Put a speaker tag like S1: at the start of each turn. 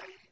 S1: شيء